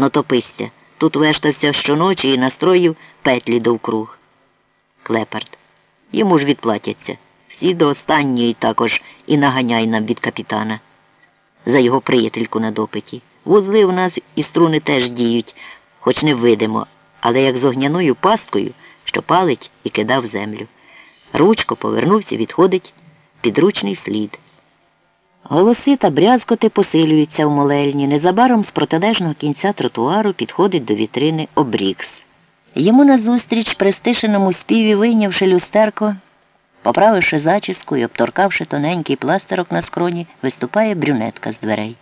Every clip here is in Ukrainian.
Ну тописться. Тут вештався щоночі і настроїв петлі довкруг. Клепард. Йому ж відплатяться. Всі до останньої також і наганяй нам від капітана. За його приятельку на допиті. Вузли у нас і струни теж діють, хоч не видимо, але як з огняною пасткою, що палить і кидав землю. Ручко повернувся, відходить підручний слід. Голоси та брязкоти посилюються в молельні. Незабаром з протилежного кінця тротуару підходить до вітрини Обрікс. Йому назустріч при стишеному співі вийнявши люстерко, поправивши зачіску і обторкавши тоненький пластирок на скроні, виступає брюнетка з дверей.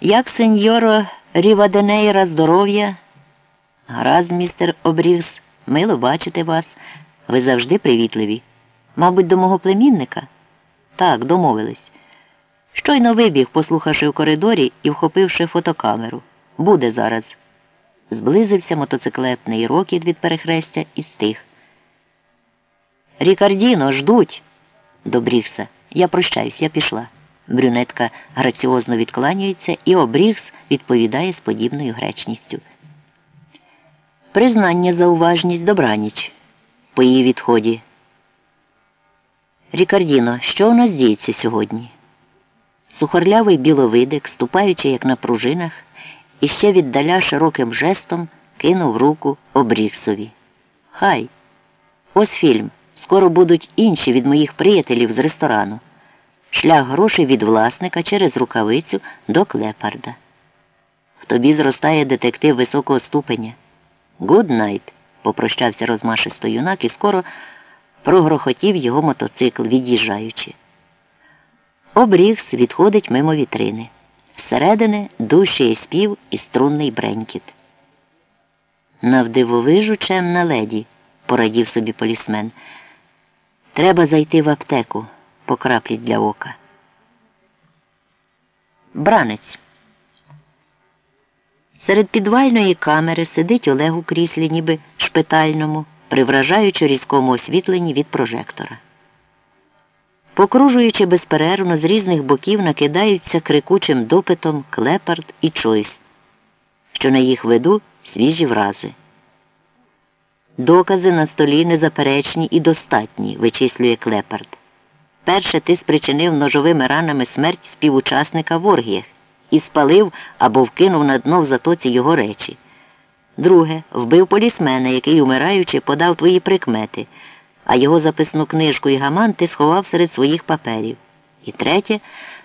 Як сеньоро Ріваденейра здоров'я? Гаразд, містер Обрігс, мило бачити вас. Ви завжди привітливі. Мабуть, до мого племінника? Так, домовились. Щойно вибіг, послухавши в коридорі і вхопивши фотокамеру. Буде зараз. Зблизився мотоциклетний рокіт від перехрестя і стих. Рікардіно, ждуть. Добрігса. Я прощаюсь, я пішла. Брюнетка граціозно відкланяється і обрігс відповідає з подібною гречністю. Признання за уважність добраніч. По її відході. Рікардіно, що у нас діється сьогодні? Сухорлявий біловидик, ступаючи, як на пружинах, і ще віддаля широким жестом кинув руку обрігсові. Хай. Ось фільм. Скоро будуть інші від моїх приятелів з ресторану. Шлях грошей від власника через рукавицю до клепарда. В тобі зростає детектив високого ступеня. Night, попрощався розмашисто юнак і скоро прогрохотів його мотоцикл, від'їжджаючи. Обрігс відходить мимо вітрини. Зсередини дужчає спів і струнний бренькіт. Навдивовижу чемна леді, порадів собі полісмен. Треба зайти в аптеку по для ока. Бранець. Серед підвальної камери сидить Олег у кріслі, ніби шпитальному, привражаючи різкому освітленні від прожектора. Покружуючи безперервно з різних боків, накидаються крикучим допитом клепард і Чойс, що на їх виду свіжі врази. Докази на столі незаперечні і достатні, вичислює клепард. Перше ти спричинив ножовими ранами смерть співучасника в оргіях і спалив або вкинув на дно в затоці його речі. Друге, вбив полісмена, який, умираючи, подав твої прикмети, а його записну книжку і гаман ти сховав серед своїх паперів. І третє,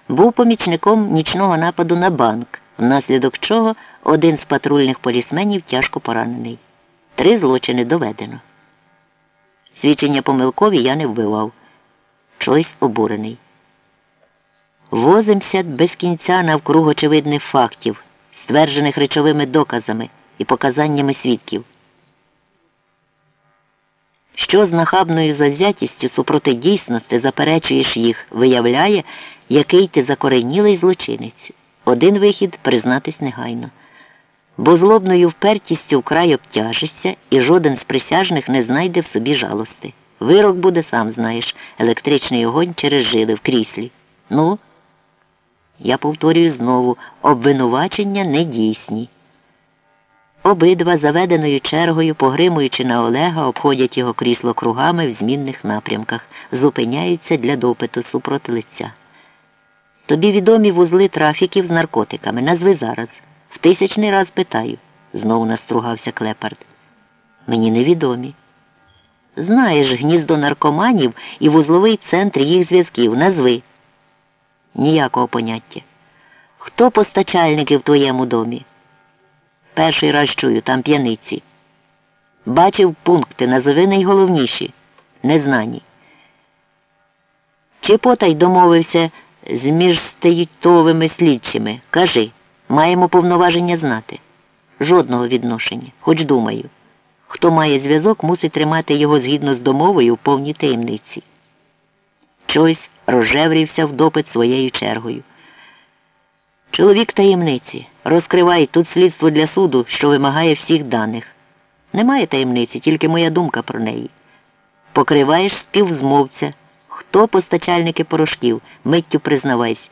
був помічником нічного нападу на банк, внаслідок чого один з патрульних полісменів тяжко поранений. Три злочини доведено. Свідчення помилкові я не вбивав. Чойсь обурений. Возимся без кінця навкруг очевидних фактів, стверджених речовими доказами і показаннями свідків. Що з нахабною завзятістю супроти дійсності заперечуєш їх, виявляє, який ти закоренілий злочинець. Один вихід признатись негайно. Бо злобною впертістю вкрай обтяжишся, і жоден з присяжних не знайде в собі жалости. Вирок буде, сам знаєш, електричний огонь через жили в кріслі. Ну, я повторюю знову, обвинувачення недійсні. Обидва заведеною чергою, погримуючи на Олега, обходять його крісло кругами в змінних напрямках, зупиняються для допиту супроти лиця. Тобі відомі вузли трафіків з наркотиками. Назви зараз. В тисячний раз питаю, знову настругався клепард. Мені невідомі. Знаєш гніздо наркоманів і вузловий центр їх зв'язків. Назви. Ніякого поняття. Хто постачальники в твоєму домі? Перший раз чую, там п'яниці. Бачив пункти, назови найголовніші. Незнані. Чи потай домовився з міжстеютовими слідчими? Кажи, маємо повноваження знати. Жодного відношення, хоч думаю. Хто має зв'язок, мусить тримати його згідно з домовою в повній таємниці. Чойсь розжеврівся в допит своєю чергою. Чоловік таємниці. Розкривай тут слідство для суду, що вимагає всіх даних. Немає таємниці, тільки моя думка про неї. Покриваєш співзмовця. Хто постачальники порошків? Миттю признавайся.